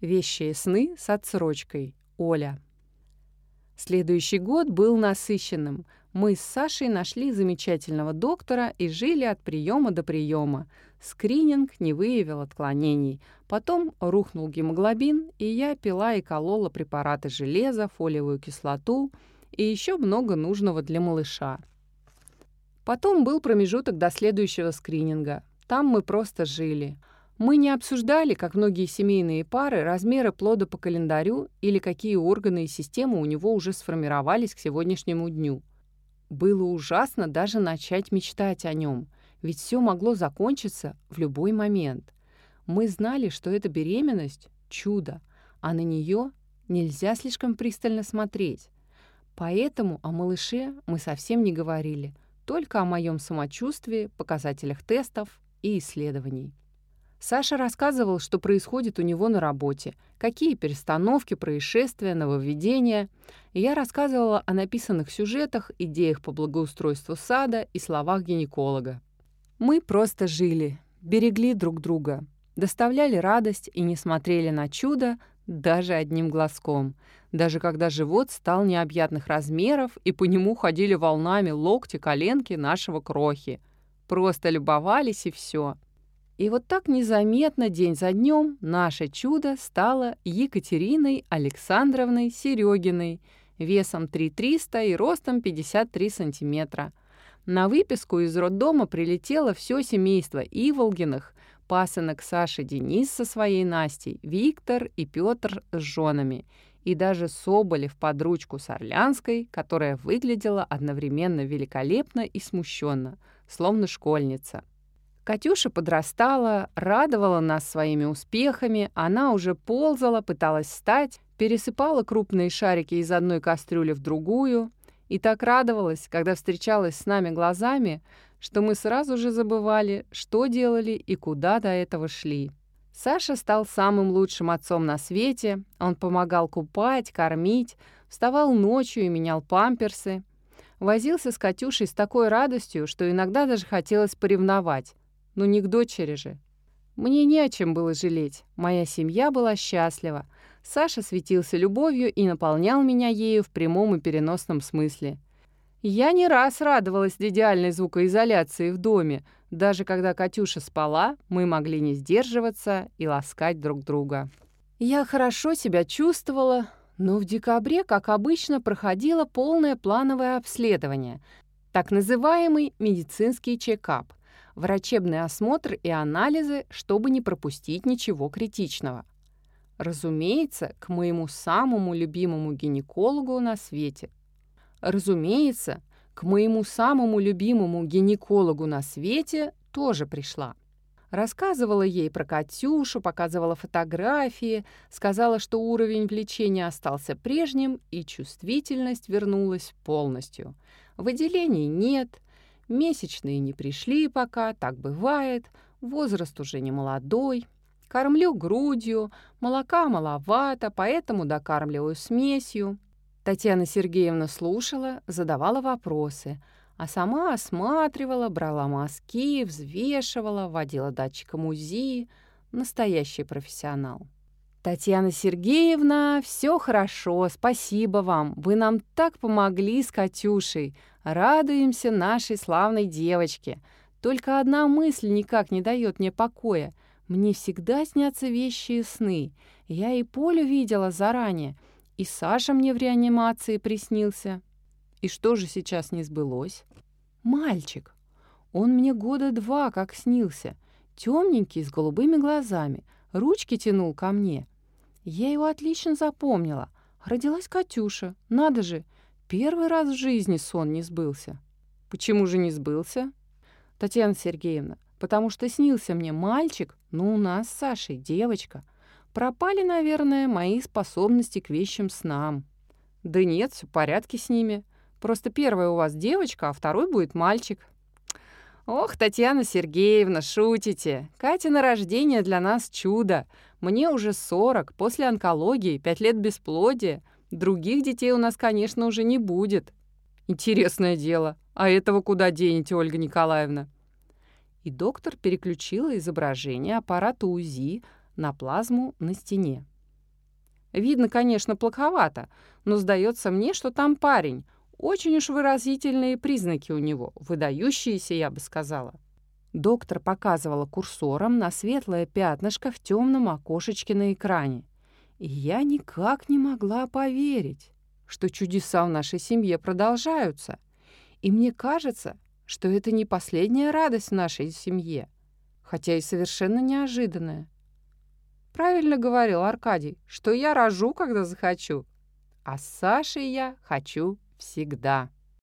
Вещие сны с отсрочкой. Оля. Следующий год был насыщенным. Мы с Сашей нашли замечательного доктора и жили от приема до приема. Скрининг не выявил отклонений. Потом рухнул гемоглобин, и я пила и колола препараты железа, фолиевую кислоту и еще много нужного для малыша. Потом был промежуток до следующего скрининга. Там мы просто жили. Мы не обсуждали, как многие семейные пары, размеры плода по календарю или какие органы и системы у него уже сформировались к сегодняшнему дню. Было ужасно даже начать мечтать о нем, ведь все могло закончиться в любой момент. Мы знали, что эта беременность — чудо, а на нее нельзя слишком пристально смотреть. Поэтому о малыше мы совсем не говорили, только о моем самочувствии, показателях тестов и исследований. Саша рассказывал, что происходит у него на работе, какие перестановки, происшествия, нововведения. Я рассказывала о написанных сюжетах, идеях по благоустройству сада и словах гинеколога. Мы просто жили, берегли друг друга, доставляли радость и не смотрели на чудо даже одним глазком, даже когда живот стал необъятных размеров и по нему ходили волнами локти, коленки нашего крохи. Просто любовались и все. И вот так незаметно день за днем наше чудо стало Екатериной Александровной Серегиной, весом 3300 и ростом 53 сантиметра. На выписку из роддома прилетело все семейство Иволгиных, пасынок Саша Денис со своей Настей, Виктор и Петр с женами, и даже Соболев под ручку с Орлянской, которая выглядела одновременно великолепно и смущенно, словно школьница. Катюша подрастала, радовала нас своими успехами, она уже ползала, пыталась встать, пересыпала крупные шарики из одной кастрюли в другую и так радовалась, когда встречалась с нами глазами, что мы сразу же забывали, что делали и куда до этого шли. Саша стал самым лучшим отцом на свете, он помогал купать, кормить, вставал ночью и менял памперсы. Возился с Катюшей с такой радостью, что иногда даже хотелось поревновать. Но не к дочери же. Мне не о чем было жалеть. Моя семья была счастлива. Саша светился любовью и наполнял меня ею в прямом и переносном смысле. Я не раз радовалась идеальной звукоизоляции в доме. Даже когда Катюша спала, мы могли не сдерживаться и ласкать друг друга. Я хорошо себя чувствовала, но в декабре, как обычно, проходило полное плановое обследование, так называемый медицинский чекап врачебный осмотр и анализы, чтобы не пропустить ничего критичного. Разумеется, к моему самому любимому гинекологу на свете. Разумеется, к моему самому любимому гинекологу на свете тоже пришла. Рассказывала ей про Катюшу, показывала фотографии, сказала, что уровень влечения остался прежним и чувствительность вернулась полностью. Выделений нет, Месячные не пришли пока, так бывает. Возраст уже не молодой. Кормлю грудью, молока маловато, поэтому докармливаю смесью. Татьяна Сергеевна слушала, задавала вопросы, а сама осматривала, брала мазки, взвешивала, водила датчиком УЗИ. Настоящий профессионал. «Татьяна Сергеевна, все хорошо, спасибо вам. Вы нам так помогли с Катюшей. Радуемся нашей славной девочке. Только одна мысль никак не дает мне покоя. Мне всегда снятся вещи и сны. Я и Полю видела заранее, и Саша мне в реанимации приснился. И что же сейчас не сбылось? Мальчик. Он мне года два как снился. Темненький, с голубыми глазами — ручки тянул ко мне. Я его отлично запомнила. Родилась Катюша. Надо же, первый раз в жизни сон не сбылся. Почему же не сбылся? Татьяна Сергеевна, потому что снился мне мальчик, но у нас с Сашей девочка. Пропали, наверное, мои способности к вещим снам. Да нет, все в порядке с ними. Просто первая у вас девочка, а второй будет мальчик. «Ох, Татьяна Сергеевна, шутите. Катя на рождение для нас чудо. Мне уже 40, после онкологии, 5 лет бесплодия. Других детей у нас, конечно, уже не будет». «Интересное дело. А этого куда денете, Ольга Николаевна?» И доктор переключила изображение аппарата УЗИ на плазму на стене. Видно, конечно, плоховато, но сдается мне, что там парень. Очень уж выразительные признаки у него, выдающиеся, я бы сказала. Доктор показывала курсором на светлое пятнышко в темном окошечке на экране. И я никак не могла поверить, что чудеса в нашей семье продолжаются. И мне кажется, что это не последняя радость в нашей семье, хотя и совершенно неожиданная. Правильно говорил Аркадий, что я рожу, когда захочу. А с Сашей я хочу всегда.